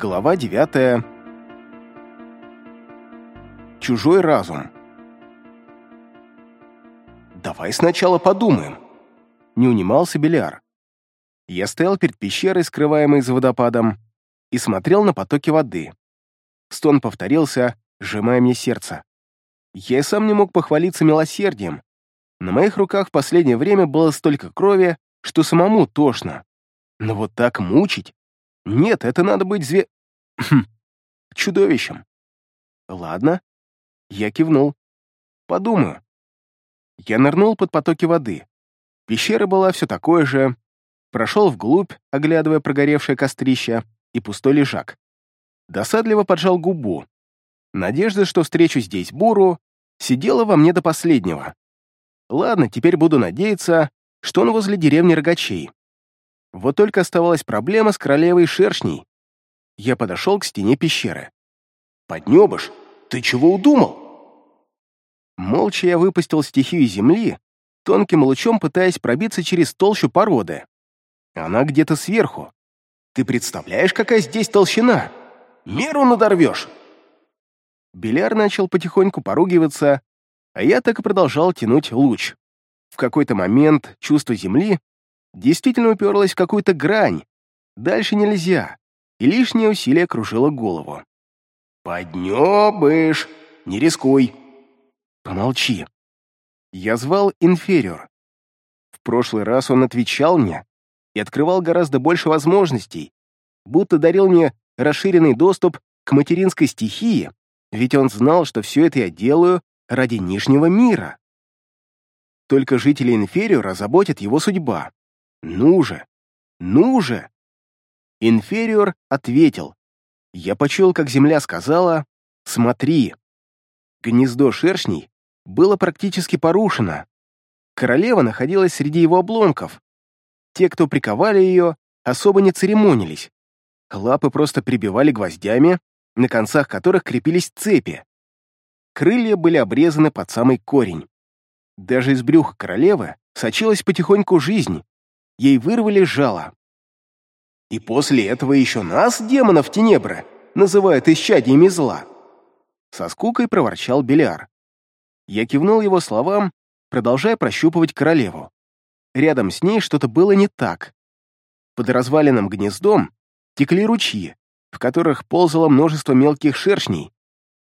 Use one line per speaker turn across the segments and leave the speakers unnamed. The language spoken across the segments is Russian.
Глава 9. Чужой разум. «Давай сначала подумаем», — не унимался Беляр. Я стоял перед пещерой, скрываемой за водопадом, и смотрел на потоки воды. Стон повторился, сжимая мне сердце. Я и сам не мог похвалиться милосердием. На моих руках в последнее время было столько крови, что самому тошно. Но вот так мучить? Нет, это надо быть зве... чудовищем. Ладно. Я кивнул. Подумаю. Я нырнул под потоки воды. Пещера была все такое же. Прошел вглубь, оглядывая прогоревшее кострище и пустой лежак. Досадливо поджал губу. Надежда, что встречу здесь Буру, сидела во мне до последнего. Ладно, теперь буду надеяться, что он возле деревни Рогачей. Вот только оставалась проблема с королевой шершней. Я подошел к стене пещеры. «Поднебыш, ты чего удумал?» Молча я выпустил стихию земли, тонким лучом пытаясь пробиться через толщу породы. Она где-то сверху. Ты представляешь, какая здесь толщина? Меру надорвешь!» Беляр начал потихоньку поругиваться, а я так и продолжал тянуть луч. В какой-то момент чувство земли действительно уперлось в какую-то грань. Дальше нельзя, и лишнее усилие кружило голову. «Поднебыш! Не рискуй!» «Помолчи!» Я звал инфериор. В прошлый раз он отвечал мне и открывал гораздо больше возможностей, будто дарил мне расширенный доступ к материнской стихии, ведь он знал, что все это я делаю ради нижнего мира. Только жители Инфериора заботит его судьба. Ну же! Ну же! Инфериор ответил. Я почел, как земля сказала «Смотри». Гнездо шершней было практически порушено. Королева находилась среди его обломков. Те, кто приковали ее, особо не церемонились. Лапы просто прибивали гвоздями, на концах которых крепились цепи. Крылья были обрезаны под самый корень. Даже из брюха королевы сочилась потихоньку жизнь. Ей вырвали жало. И после этого еще нас, демонов Тенебра, называют исчадиями зла. Со скукой проворчал Беляр. Я кивнул его словам, продолжая прощупывать королеву. Рядом с ней что-то было не так. Под разваленным гнездом текли ручьи, в которых ползало множество мелких шершней.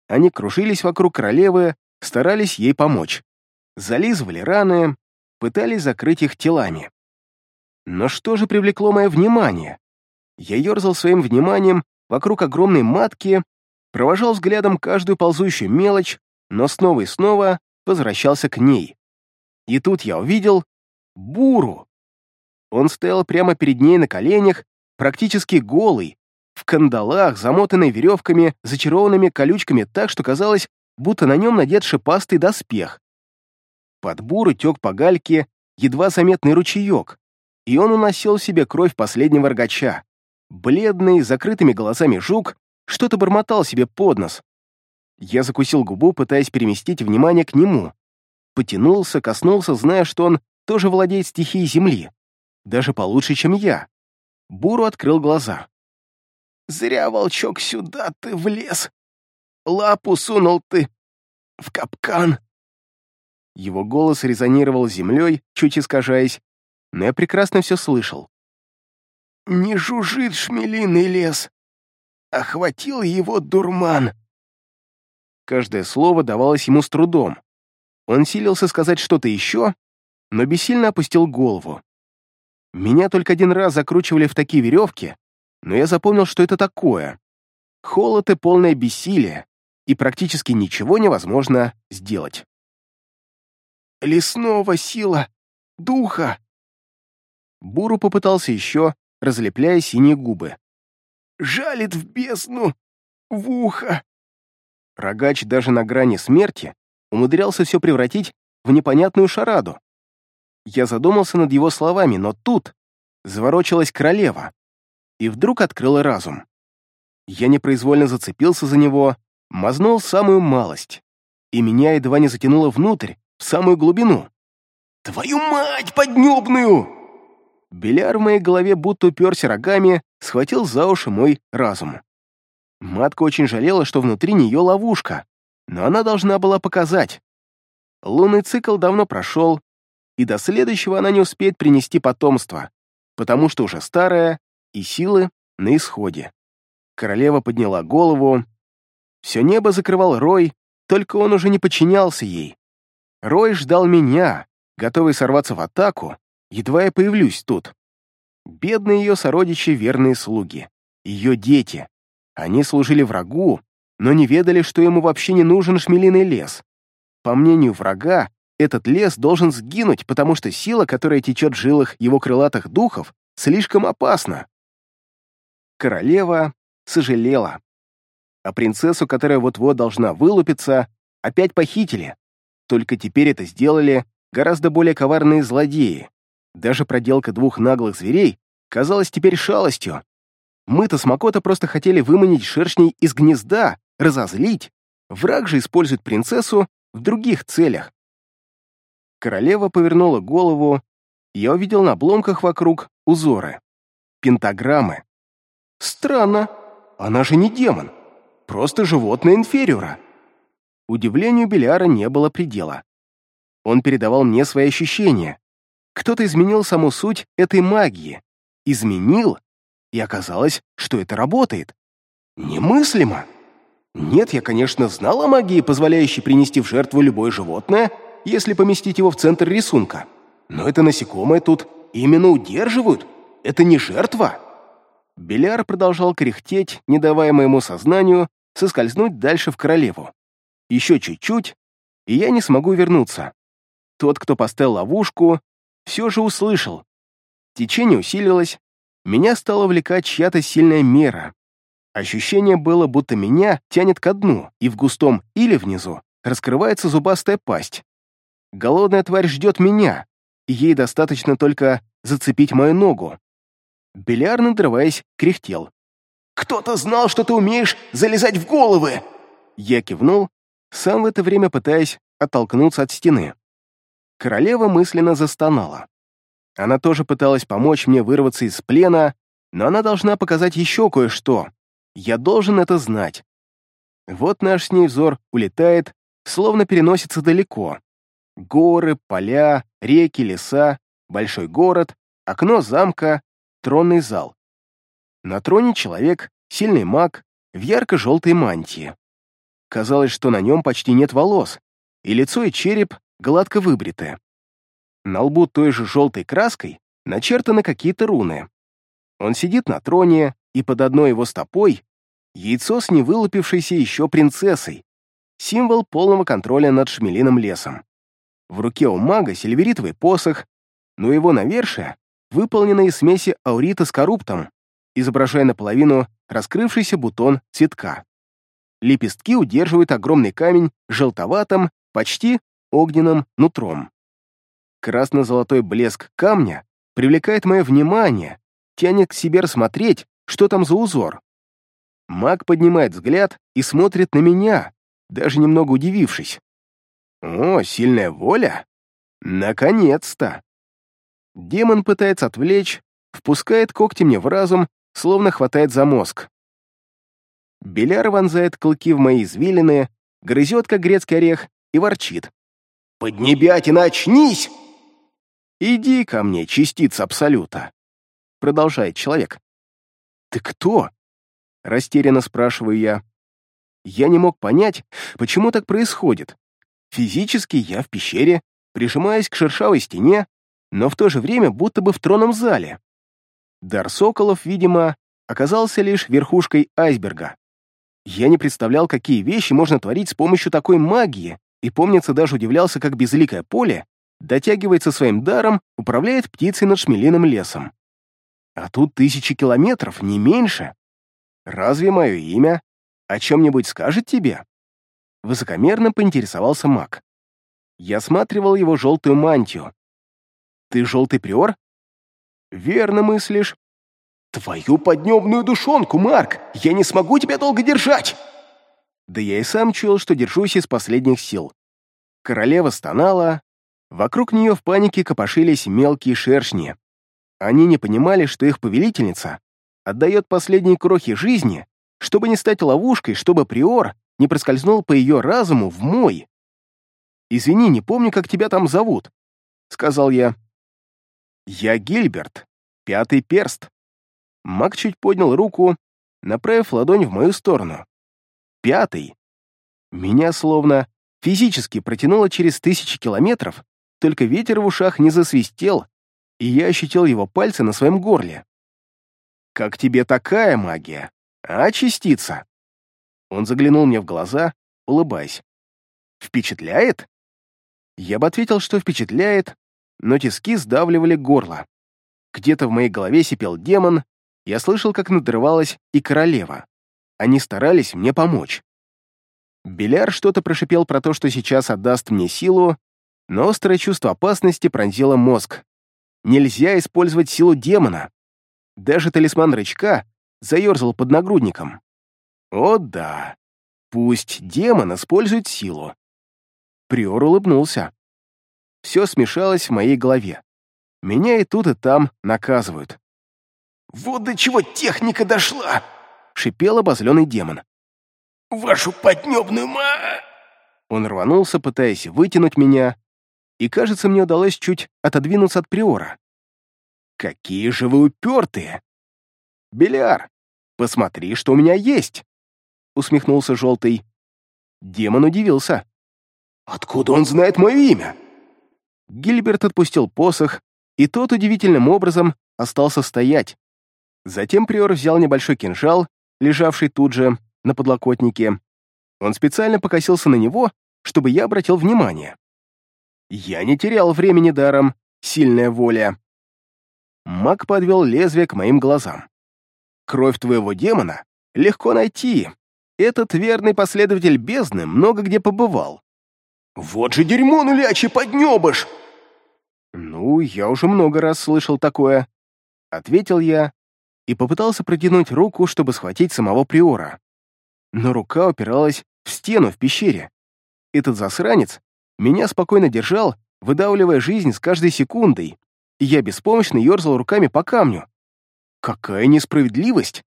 Они кружились вокруг королевы, старались ей помочь. Зализывали раны, пытались закрыть их телами. Но что же привлекло мое внимание? Я ерзал своим вниманием вокруг огромной матки, провожал взглядом каждую ползущую мелочь, но снова и снова возвращался к ней. И тут я увидел буру. Он стоял прямо перед ней на коленях, практически голый, в кандалах, замотанный веревками, зачарованными колючками так, что казалось, будто на нем надет шипастый доспех. Под буру тек по гальке едва заметный ручеек, и он уносил себе кровь последнего рогача. Бледный, закрытыми глазами жук, что-то бормотал себе под нос. Я закусил губу, пытаясь переместить внимание к нему. Потянулся, коснулся, зная, что он тоже владеет стихией земли. Даже получше, чем я. Буру открыл глаза. «Зря, волчок, сюда ты влез. Лапу сунул ты в капкан». Его голос резонировал землей, чуть искажаясь, но я прекрасно все слышал. «Не жужжит шмелиный лес. Охватил его дурман». Каждое слово давалось ему с трудом. Он силился сказать что-то еще, но бессильно опустил голову. Меня только один раз закручивали в такие веревки, но я запомнил, что это такое. Холод и полное бессилие, и практически ничего невозможно сделать. «Лесного сила! Духа!» Буру попытался еще, разлепляя синие губы. «Жалит в бездну! В ухо!» Рогач даже на грани смерти умудрялся все превратить в непонятную шараду. Я задумался над его словами, но тут заворочилась королева и вдруг открыла разум. Я непроизвольно зацепился за него, мазнул самую малость, и меня едва не затянуло внутрь, в самую глубину. «Твою мать поднебную!» Беляр в моей голове будто уперся рогами, схватил за уши мой разум. Матка очень жалела, что внутри нее ловушка, но она должна была показать. Лунный цикл давно прошел, и до следующего она не успеет принести потомство, потому что уже старая, и силы на исходе. Королева подняла голову. Все небо закрывал Рой, только он уже не подчинялся ей. Рой ждал меня, готовый сорваться в атаку, едва я появлюсь тут. Бедные ее сородичи — верные слуги. Ее дети. Они служили врагу, но не ведали, что ему вообще не нужен шмелиный лес. По мнению врага, этот лес должен сгинуть, потому что сила, которая течет в жилах его крылатых духов, слишком опасна. Королева сожалела. А принцессу, которая вот-вот должна вылупиться, опять похитили. Только теперь это сделали гораздо более коварные злодеи. Даже проделка двух наглых зверей казалась теперь шалостью. Мы-то с Макото просто хотели выманить шершней из гнезда, разозлить. Враг же использует принцессу в других целях. Королева повернула голову, я увидел на обломках вокруг узоры. Пентаграммы. Странно, она же не демон, просто животное инфериора. Удивлению Беляра не было предела. Он передавал мне свои ощущения. Кто-то изменил саму суть этой магии. Изменил, и оказалось, что это работает. Немыслимо. Нет, я, конечно, знал о магии, позволяющей принести в жертву любое животное, если поместить его в центр рисунка. Но это насекомое тут именно удерживают. Это не жертва. Беляр продолжал кряхтеть, не давая моему сознанию соскользнуть дальше в королеву. Еще чуть-чуть, и я не смогу вернуться. Тот, кто поставил ловушку, все же услышал. Течение усилилось, меня стала влекать чья-то сильная мера. Ощущение было, будто меня тянет ко дну, и в густом или внизу раскрывается зубастая пасть. Голодная тварь ждет меня, и ей достаточно только зацепить мою ногу. Беляр, надрываясь, кряхтел. «Кто-то знал, что ты умеешь залезать в головы!» Я кивнул, сам в это время пытаясь оттолкнуться от стены. Королева мысленно застонала. Она тоже пыталась помочь мне вырваться из плена, но она должна показать еще кое-что. Я должен это знать. Вот наш с ней взор улетает, словно переносится далеко. Горы, поля, реки, леса, большой город, окно замка, тронный зал. На троне человек, сильный маг, в ярко-желтой мантии. Казалось, что на нем почти нет волос, и лицо и череп гладко выбриты. На лбу той же желтой краской начертаны какие-то руны. Он сидит на троне, и под одной его стопой яйцо с невылупившейся еще принцессой, символ полного контроля над шмелиным лесом. В руке у мага сильверитовый посох, но его навершие выполнено из смеси аурита с коруптом, изображая наполовину раскрывшийся бутон цветка. Лепестки удерживают огромный камень желтоватым, почти огненным нутром. Красно-золотой блеск камня привлекает мое внимание, тянет к себе рассмотреть, что там за узор. Маг поднимает взгляд и смотрит на меня, даже немного удивившись. О, сильная воля! Наконец-то! Демон пытается отвлечь, впускает когти мне в разум, словно хватает за мозг. Беляр вонзает клыки в мои извилины, грызет, как грецкий орех, и ворчит. «Поднебятина, очнись!» «Иди ко мне, частица Абсолюта», — продолжает человек. «Ты кто?» — растерянно спрашиваю я. Я не мог понять, почему так происходит. Физически я в пещере, прижимаясь к шершавой стене, но в то же время будто бы в тронном зале. Дар соколов, видимо, оказался лишь верхушкой айсберга. Я не представлял, какие вещи можно творить с помощью такой магии, и, помнится, даже удивлялся, как безликое поле дотягивается своим даром, управляет птицей над шмелиным лесом. А тут тысячи километров, не меньше. Разве мое имя о чем-нибудь скажет тебе? Высокомерно поинтересовался маг. Я осматривал его желтую мантию. Ты желтый приор? Верно мыслишь. Твою поднебную душонку, Марк! Я не смогу тебя долго держать! Да я и сам чуял, что держусь из последних сил. Королева стонала, вокруг нее в панике копошились мелкие шершни. Они не понимали, что их повелительница отдает последние крохи жизни чтобы не стать ловушкой, чтобы Приор не проскользнул по ее разуму в мой. «Извини, не помню, как тебя там зовут», — сказал я. «Я Гильберт, пятый перст». Маг чуть поднял руку, направив ладонь в мою сторону. «Пятый». Меня словно физически протянуло через тысячи километров, только ветер в ушах не засвистел, и я ощутил его пальцы на своем горле. «Как тебе такая магия, а, частица?» Он заглянул мне в глаза, улыбаясь. «Впечатляет?» Я бы ответил, что впечатляет, но тиски сдавливали горло. Где-то в моей голове сипел демон, я слышал, как надрывалась и королева. Они старались мне помочь. Беляр что-то прошипел про то, что сейчас отдаст мне силу, но острое чувство опасности пронзило мозг. Нельзя использовать силу демона. Даже талисман рычка заерзал под нагрудником. О да, пусть демон использует силу. Приор улыбнулся. Все смешалось в моей голове. Меня и тут, и там наказывают.
«Вот до чего техника дошла!»
— шипел обозленный демон.
«Вашу поднебную ма...»
Он рванулся, пытаясь вытянуть меня, и, кажется, мне удалось чуть отодвинуться от приора. «Какие же вы упертые!» «Беляр, посмотри, что у меня есть!» — усмехнулся Желтый. Демон удивился.
«Откуда он знает мое имя?»
Гильберт отпустил посох, и тот удивительным образом остался стоять. Затем приор взял небольшой кинжал, лежавший тут же, на подлокотнике. Он специально покосился на него, чтобы я обратил внимание. Я не терял времени даром, сильная воля. Маг подвел лезвие к моим глазам. Кровь твоего демона легко найти. Этот верный последователь бездны много где побывал.
«Вот же дерьмо нулячий поднебыш!»
«Ну, я уже много раз слышал такое», — ответил я и попытался протянуть руку, чтобы схватить самого приора. Но рука упиралась в стену в пещере. Этот засранец меня спокойно держал, выдавливая жизнь с каждой секундой, и я беспомощно ерзал руками по камню. Какая несправедливость!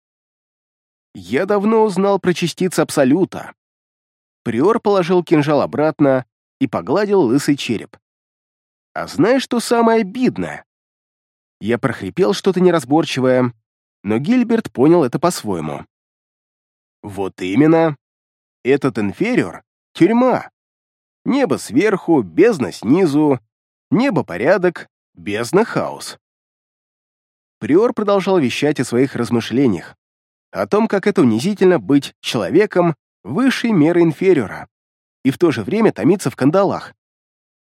Я давно узнал про частицы Абсолюта. Приор положил кинжал обратно, и погладил лысый череп. «А знаешь, что самое обидное?» Я прохрипел что-то неразборчивое, но Гильберт понял это по-своему. «Вот именно. Этот инфериор — тюрьма. Небо сверху, бездна снизу, небо порядок, бездна хаос». Приор продолжал вещать о своих размышлениях, о том, как это унизительно быть человеком высшей меры инфериора и в то же время томиться в кандалах.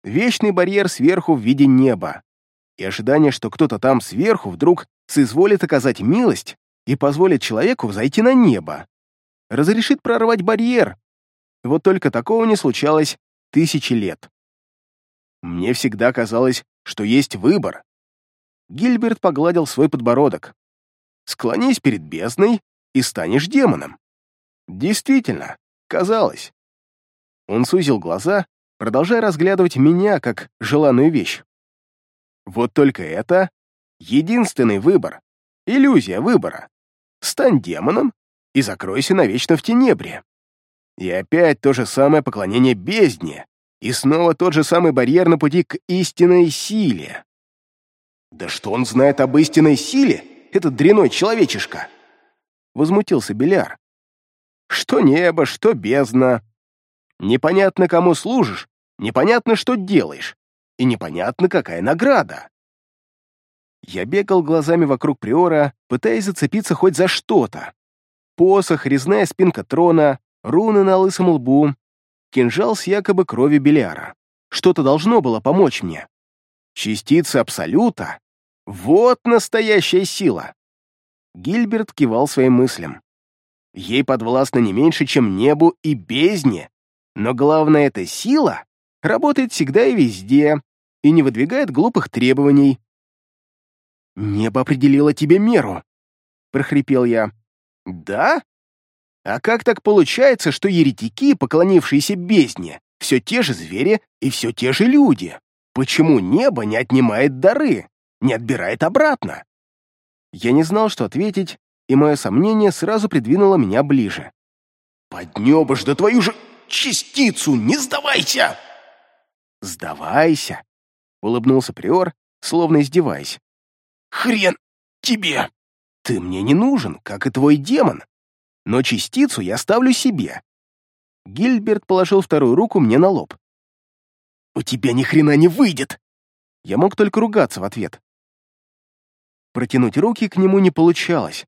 Вечный барьер сверху в виде неба. И ожидание, что кто-то там сверху вдруг соизволит оказать милость и позволит человеку взойти на небо. Разрешит прорвать барьер. Вот только такого не случалось тысячи лет. Мне всегда казалось, что есть выбор. Гильберт погладил свой подбородок. Склонись перед бездной и станешь демоном. Действительно, казалось. Он сузил глаза, продолжая разглядывать меня как желанную вещь. Вот только это единственный выбор, иллюзия выбора. Стань демоном и закройся навечно в тенебре. И опять то же самое поклонение бездне, и снова тот же самый барьер на пути к истинной силе.
«Да что он знает об истинной силе, этот дряной человечишка?»
Возмутился Беляр. «Что небо, что бездна, Непонятно, кому служишь, непонятно, что делаешь, и непонятно, какая награда. Я бегал глазами вокруг Приора, пытаясь зацепиться хоть за что-то. Посох, резная спинка трона, руны на лысом лбу, кинжал с якобы кровью Белиара. Что-то должно было помочь мне. Частица Абсолюта — вот настоящая сила. Гильберт кивал своим мыслям. Ей подвластно не меньше, чем небу и бездне, но главное, эта сила работает всегда и везде и не выдвигает глупых требований. «Небо определило тебе меру», — прохрипел я. «Да? А как так получается, что еретики, поклонившиеся бездне, все те же звери и все те же люди? Почему небо не отнимает дары, не отбирает обратно?» Я не знал, что ответить, и мое сомнение сразу придвинуло меня ближе.
«Поднебышь, да твою же частицу! Не сдавайся!»
«Сдавайся!» — улыбнулся Приор, словно издеваясь.
«Хрен тебе!»
«Ты мне не нужен, как и твой демон, но частицу я ставлю себе». Гильберт положил вторую руку мне на лоб.
«У тебя ни хрена не выйдет!»
Я мог только ругаться в ответ. Протянуть руки к нему не получалось.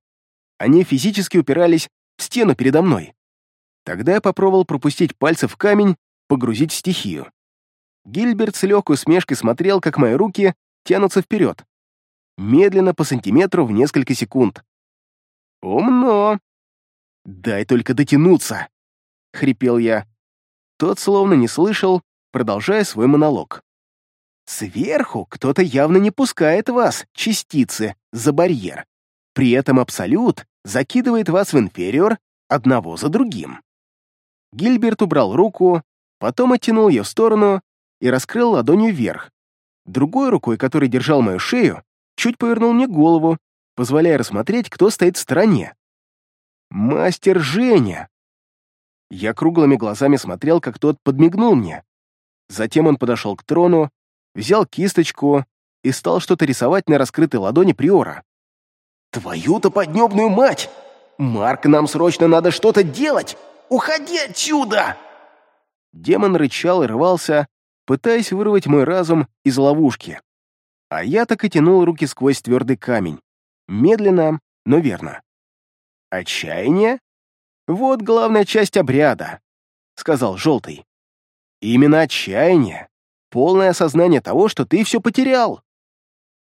Они физически упирались в стену передо мной. Тогда я попробовал пропустить пальцы в камень, погрузить стихию. Гильберт с легкой усмешкой смотрел, как мои руки тянутся вперед. Медленно, по сантиметру, в несколько секунд. «Умно!» «Дай только дотянуться!» — хрипел я. Тот словно не слышал, продолжая свой монолог. Сверху кто-то явно не пускает вас, частицы, за барьер. При этом Абсолют закидывает вас в инфериор одного за другим. Гильберт убрал руку, потом оттянул ее в сторону и раскрыл ладонью вверх. Другой рукой, который держал мою шею, чуть повернул мне голову, позволяя рассмотреть, кто стоит в стороне. «Мастер Женя!» Я круглыми глазами смотрел, как тот подмигнул мне. Затем он подошел к трону, взял кисточку и стал что-то рисовать на раскрытой ладони Приора.
«Твою-то поднебную мать! Марк, нам срочно надо что-то делать! Уходи отсюда!»
Демон рычал и рвался, пытаясь вырвать мой разум из ловушки. А я так и тянул руки сквозь твердый камень. Медленно, но верно. «Отчаяние? Вот главная часть обряда», — сказал Желтый. «Именно отчаяние полное осознание того, что ты все потерял.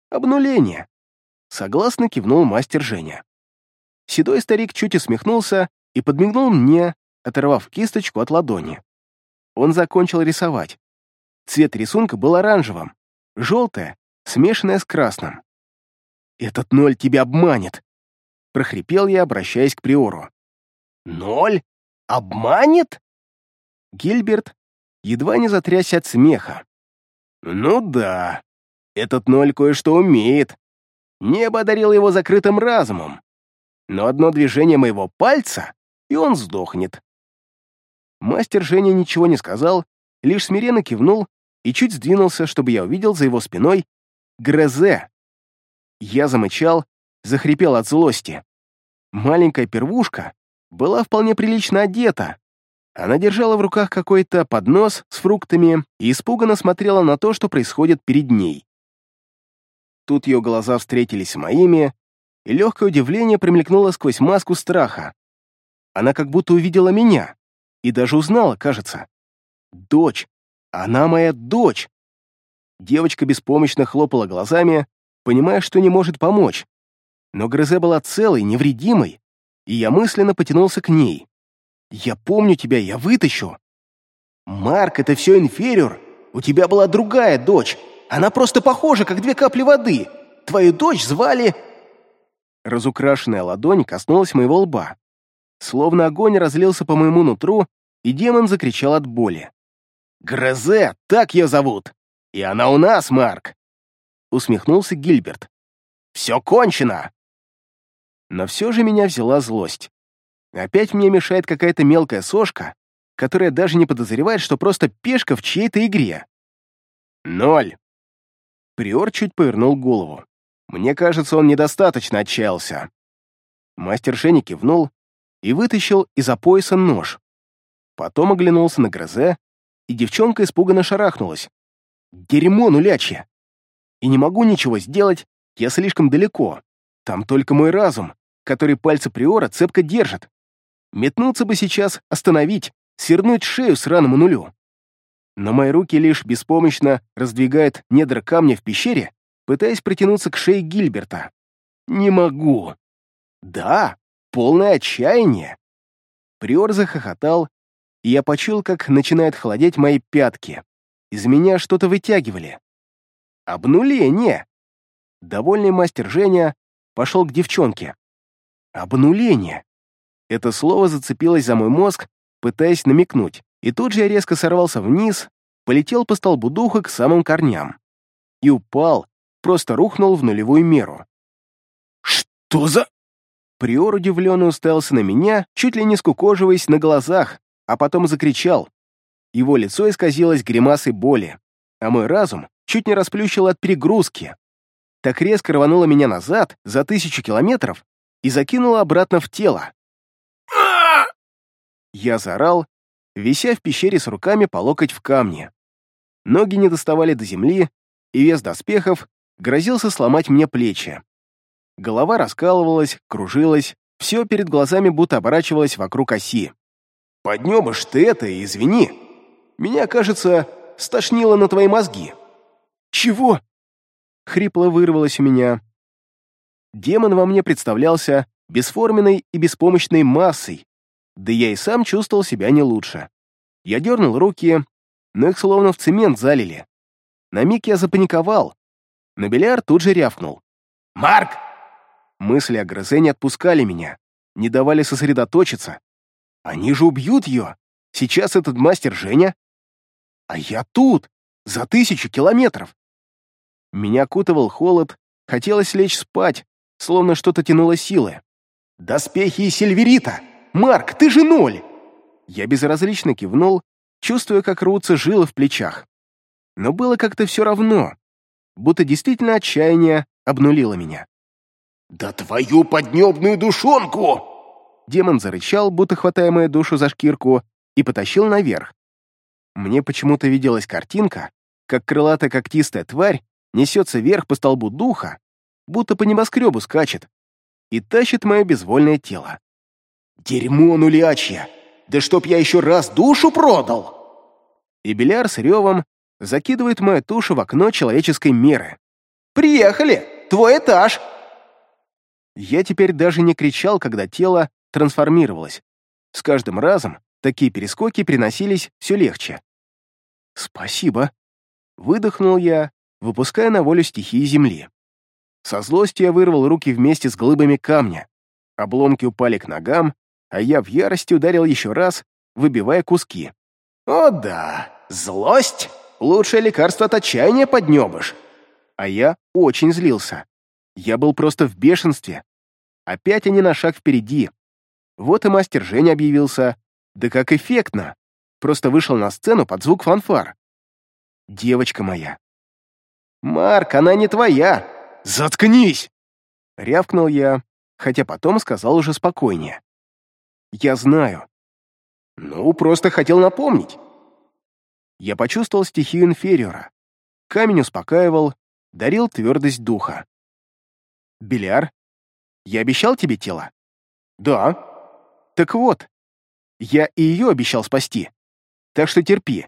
Обнуление. Согласно кивнул мастер Женя. Седой старик чуть усмехнулся и подмигнул мне, оторвав кисточку от ладони. Он закончил рисовать. Цвет рисунка был оранжевым, желтое, смешанное с красным. «Этот ноль тебя обманет!» — прохрипел я, обращаясь к Приору.
«Ноль? Обманет?»
Гильберт едва не затрясся от смеха. Ну да, этот ноль кое-что умеет. Небо одарил его закрытым разумом. Но одно движение моего пальца, и он сдохнет. Мастер Женя ничего не сказал, лишь смиренно кивнул и чуть сдвинулся, чтобы я увидел за его спиной Грезе. Я замычал, захрипел от злости. Маленькая первушка была вполне прилично одета, она держала в руках какой-то поднос с фруктами и испуганно смотрела на то, что происходит перед ней. Тут ее глаза встретились с моими, и легкое удивление промелькнуло сквозь маску страха. Она как будто увидела меня и даже узнала, кажется. Дочь. Она моя дочь. Девочка беспомощно хлопала глазами, понимая, что не может помочь. Но Грозе была целой, невредимой, и я мысленно потянулся к ней. Я помню тебя, я вытащу. Марк, это все инфериор. У тебя была другая дочь. Она просто похожа, как две капли воды. Твою дочь звали...» Разукрашенная ладонь коснулась моего лба. Словно огонь разлился по моему нутру, и демон закричал от боли. «Грозе, так ее зовут! И она у нас, Марк!» Усмехнулся Гильберт. «Все кончено!» Но все же меня взяла злость. Опять мне мешает какая-то мелкая сошка, которая даже не подозревает, что просто пешка в чьей-то игре. Ноль. Приор чуть повернул голову. Мне кажется, он недостаточно отчаялся. Мастер Шенни кивнул и вытащил из-за пояса нож. Потом оглянулся на Грозе, и девчонка испуганно шарахнулась. «Дерьмо нулячье! И не могу ничего сделать, я слишком далеко. Там только мой разум, который пальцы Приора цепко держит. Метнуться бы сейчас, остановить, свернуть шею сраному нулю. Но мои руки лишь беспомощно раздвигают недра камня в пещере, пытаясь притянуться к шее Гильберта. Не могу. Да, полное отчаяние. Приор захохотал, и я почул, как начинают холодеть мои пятки. Из меня что-то вытягивали. Обнуление. Довольный мастер Женя пошел к девчонке. Обнуление. Это слово зацепилось за мой мозг, пытаясь намекнуть, и тут же я резко сорвался вниз, полетел по столбу духа к самым корням. И упал, просто рухнул в нулевую меру.
«Что за...»
Приор удивленно уставился на меня, чуть ли не скукоживаясь на глазах, а потом закричал. Его лицо исказилось гримасой боли, а мой разум чуть не расплющил от перегрузки. Так резко рвануло меня назад за тысячу километров и закинуло обратно в тело. Я заорал, вися в пещере с руками по локоть в камне. Ноги не доставали до земли, и вес доспехов грозился сломать мне плечи. Голова раскалывалась, кружилась, все перед глазами будто оборачивалось вокруг оси.
«Поднебышь ты это, извини. Меня, кажется, стошнило на твои мозги».
«Чего?» — хрипло вырвалось у меня. Демон во мне представлялся бесформенной и беспомощной массой, да я и сам чувствовал себя не лучше. Я дернул руки, но их словно в цемент залили. На миг я запаниковал, но Беляр тут же рявкнул.
«Марк,
Мысли о грызе не отпускали меня, не давали сосредоточиться. Они же убьют ее. Сейчас этот мастер Женя. А я тут, за тысячу километров. Меня окутывал холод, хотелось лечь спать, словно что-то тянуло силы.
«Доспехи и сильверита! Марк, ты же ноль!»
Я безразлично кивнул, чувствуя, как рвутся жилы в плечах. Но было как-то все равно, будто действительно отчаяние обнулило меня.
«Да твою поднебную душонку!»
Демон зарычал, будто хватая мою душу за шкирку, и потащил наверх. Мне почему-то виделась картинка, как крылатая когтистая тварь несется вверх по столбу духа, будто по небоскребу скачет, и тащит мое безвольное тело.
«Дерьмо нулячье! Да чтоб я еще раз душу продал!»
И Беляр с ревом закидывает мою тушу в окно человеческой меры.
«Приехали! Твой этаж!»
Я теперь даже не кричал, когда тело трансформировалось. С каждым разом такие перескоки приносились все легче. «Спасибо», — выдохнул я, выпуская на волю стихии земли. Со злостью я вырвал руки вместе с глыбами камня. Обломки упали к ногам, а я в ярости ударил еще раз, выбивая куски.
«О да, злость — лучшее лекарство от отчаяния поднебыш!»
А я очень злился. Я был просто в бешенстве. Опять они на шаг впереди. Вот и мастер Женя объявился. Да как эффектно. Просто вышел на сцену под звук фанфар. Девочка моя.
«Марк, она не твоя!»
«Заткнись!» Рявкнул я, хотя потом сказал уже спокойнее. «Я знаю».
«Ну, просто хотел напомнить».
Я почувствовал стихию инфериора. Камень успокаивал, дарил твердость духа. Беляр? Я обещал тебе тело?
Да.
Так вот, я и ее обещал спасти. Так что терпи.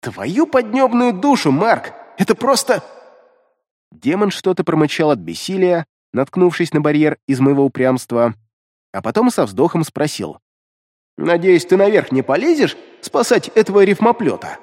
Твою поднебную душу, Марк! Это просто...
Демон что-то промычал от бессилия, наткнувшись на барьер из моего упрямства, а потом со вздохом спросил.
«Надеюсь, ты наверх не полезешь спасать этого рифмоплета?»